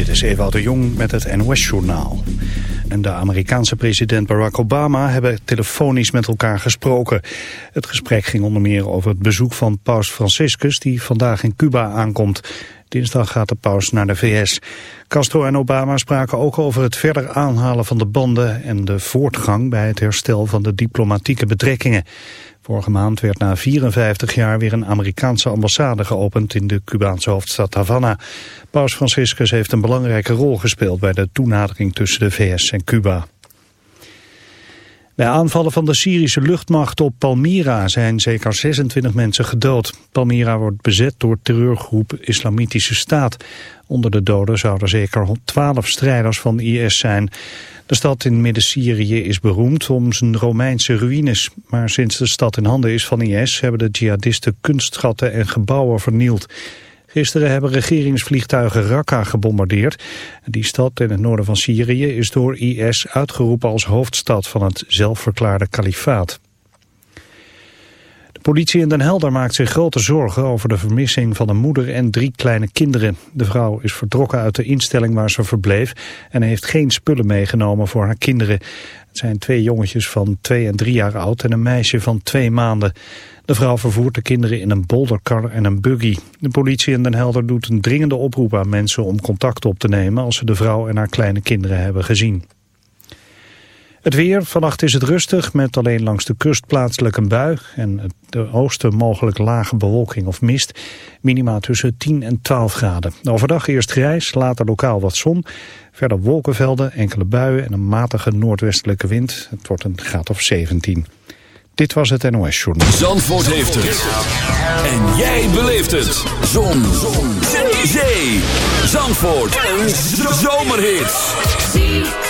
Dit is Ewout de Jong met het NOS-journaal. En de Amerikaanse president Barack Obama hebben telefonisch met elkaar gesproken. Het gesprek ging onder meer over het bezoek van paus Franciscus... die vandaag in Cuba aankomt. Dinsdag gaat de paus naar de VS. Castro en Obama spraken ook over het verder aanhalen van de banden... en de voortgang bij het herstel van de diplomatieke betrekkingen. Vorige maand werd na 54 jaar weer een Amerikaanse ambassade geopend in de Cubaanse hoofdstad Havana. Paus Franciscus heeft een belangrijke rol gespeeld bij de toenadering tussen de VS en Cuba. Bij aanvallen van de Syrische luchtmacht op Palmyra zijn zeker 26 mensen gedood. Palmyra wordt bezet door terreurgroep Islamitische Staat. Onder de doden zouden zeker 12 strijders van IS zijn. De stad in Midden-Syrië is beroemd om zijn Romeinse ruïnes. Maar sinds de stad in handen is van IS hebben de jihadisten kunstschatten en gebouwen vernield. Gisteren hebben regeringsvliegtuigen Raqqa gebombardeerd. Die stad in het noorden van Syrië is door IS uitgeroepen als hoofdstad van het zelfverklaarde kalifaat. Politie in Den Helder maakt zich grote zorgen over de vermissing van een moeder en drie kleine kinderen. De vrouw is vertrokken uit de instelling waar ze verbleef en heeft geen spullen meegenomen voor haar kinderen. Het zijn twee jongetjes van twee en drie jaar oud en een meisje van twee maanden. De vrouw vervoert de kinderen in een bolderkar en een buggy. De politie in Den Helder doet een dringende oproep aan mensen om contact op te nemen als ze de vrouw en haar kleine kinderen hebben gezien. Het weer, vannacht is het rustig met alleen langs de kust plaatselijk een bui en de oosten mogelijk lage bewolking of mist. Minima tussen 10 en 12 graden. Overdag eerst grijs, later lokaal wat zon. Verder wolkenvelden, enkele buien en een matige noordwestelijke wind. Het wordt een graad of 17. Dit was het NOS Journal. Zandvoort heeft het. En jij beleeft het. Zon. zon. Zee. Zandvoort. Een zomerhit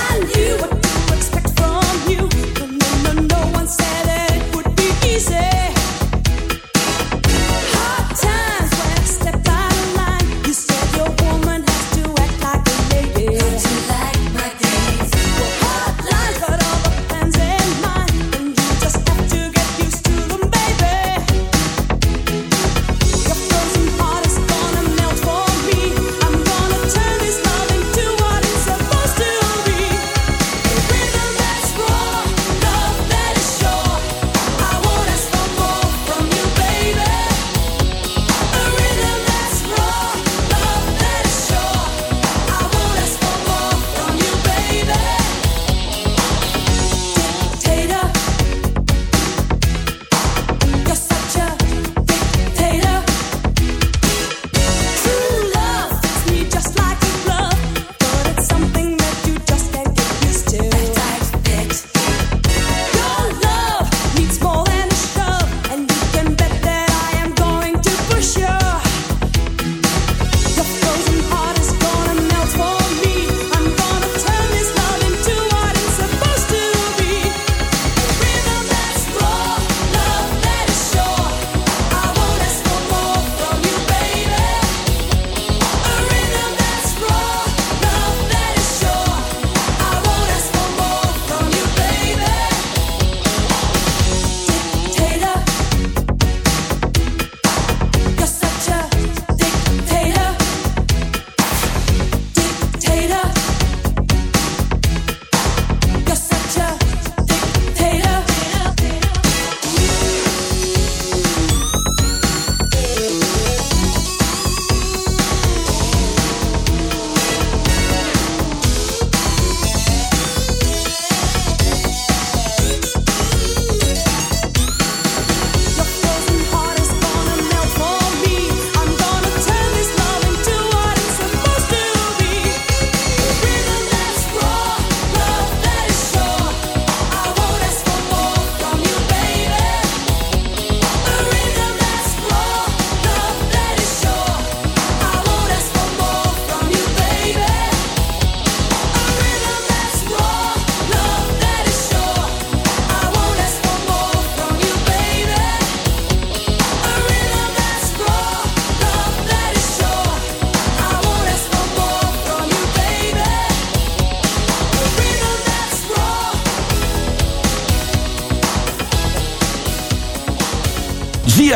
find you.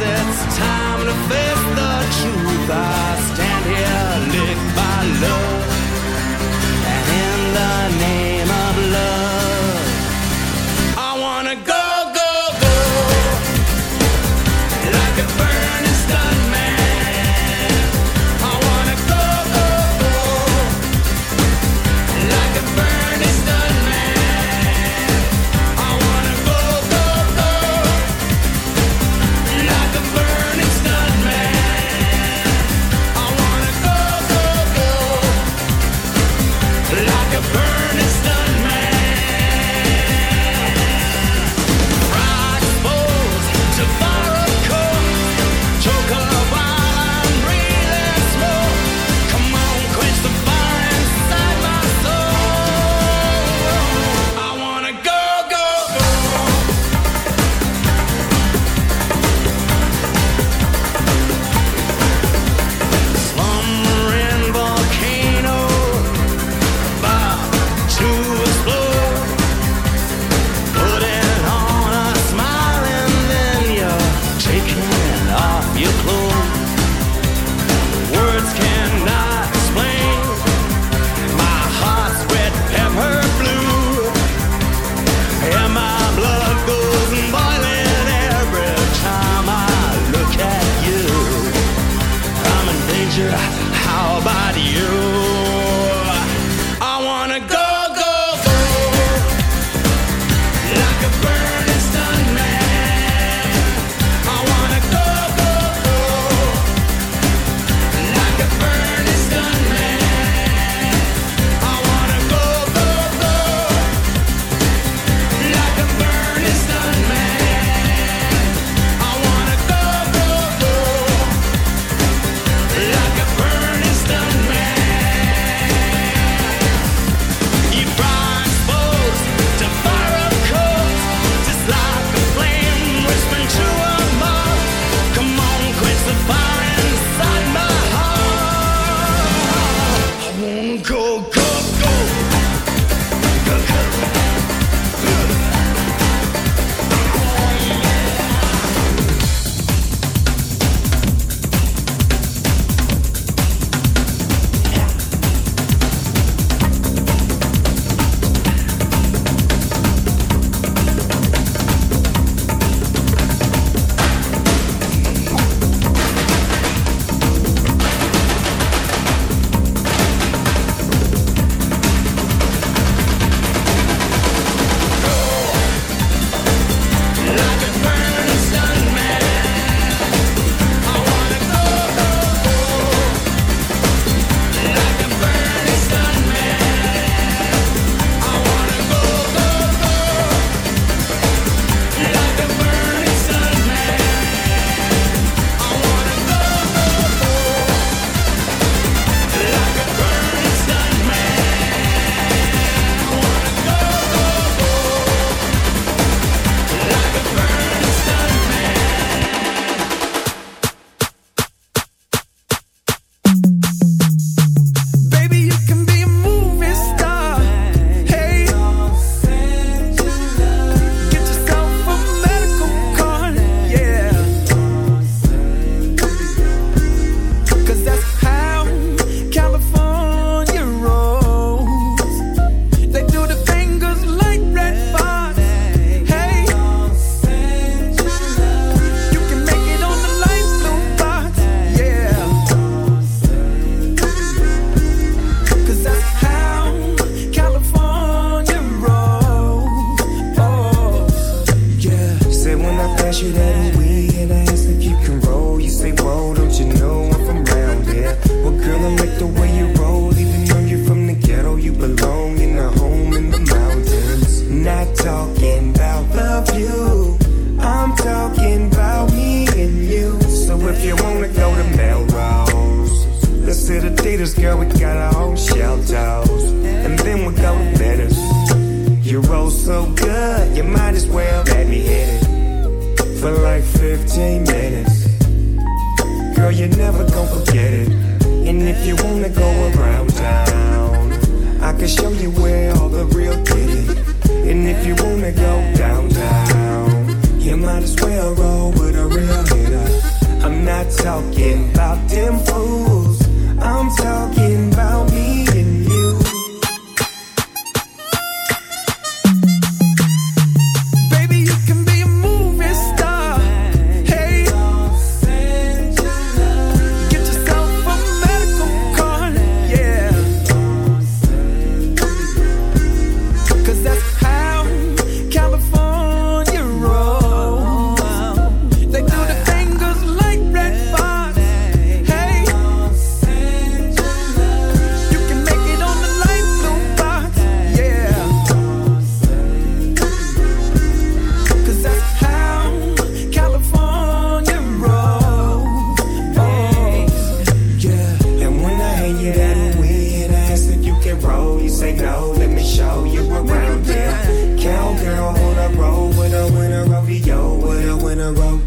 it's time to face the truth. I stand here, lick my love.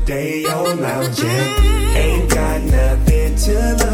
Winter rodeo lounging. Ain't got nothing to lose.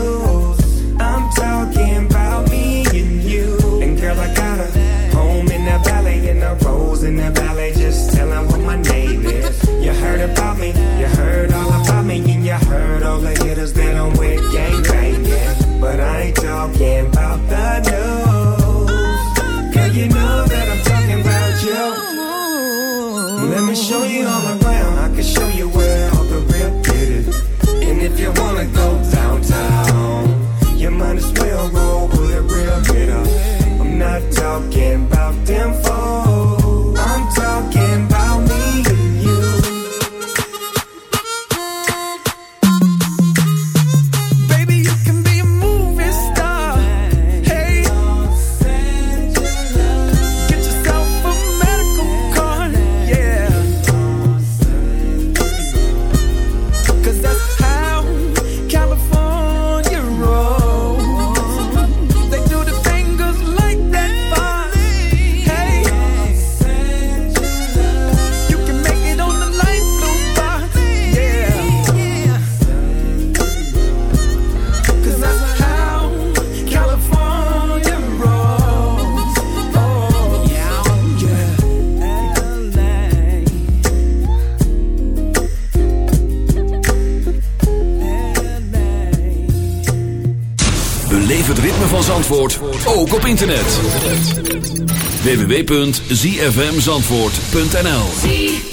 www.zfmzandvoort.nl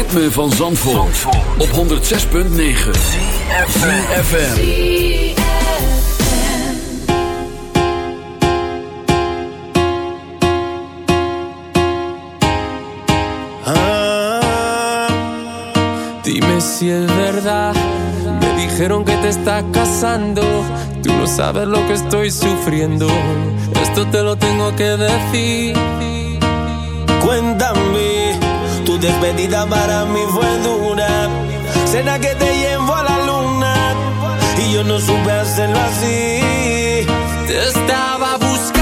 ritme van Zandvoort, Zandvoort. op 106.9 CFFM ah, Dime si es verdad. Me dijeron que te estás casando. Tú no sabes lo que estoy sufriendo. Esto te lo tengo que decir. Cuéntame despedida para mí fue dura. cena que te llevo a la luna y yo no supe hacerlo así. Estaba buscando.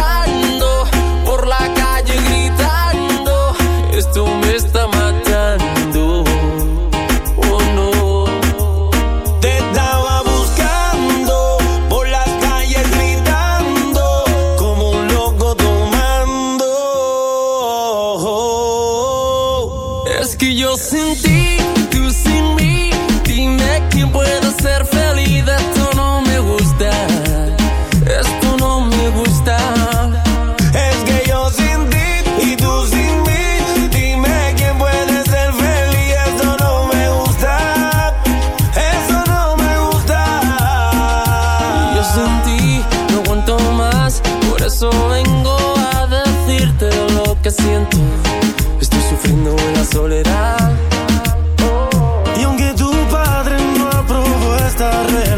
forever.